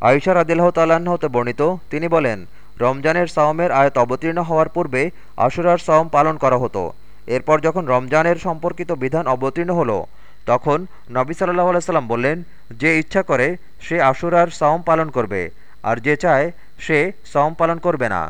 আয়সা রাদিল্লাহ তাল্লাহ্ন হতে বর্ণিত, তিনি বলেন, রমজানের সাওমের আয়ত অবতীর্ণ হওয়ার পূর্বে আশুরার সাওম পালন করা হতো। এরপর যখন রমজানের সম্পর্কিত বিধান অবতীর্ণ হলো, তখন নবী সাল্লাহ আলাইসাল্লাম বললেন, যে ইচ্ছা করে সে আশুরার সাওম পালন করবে, আর যে চায় সে সাওম পালন করবে না।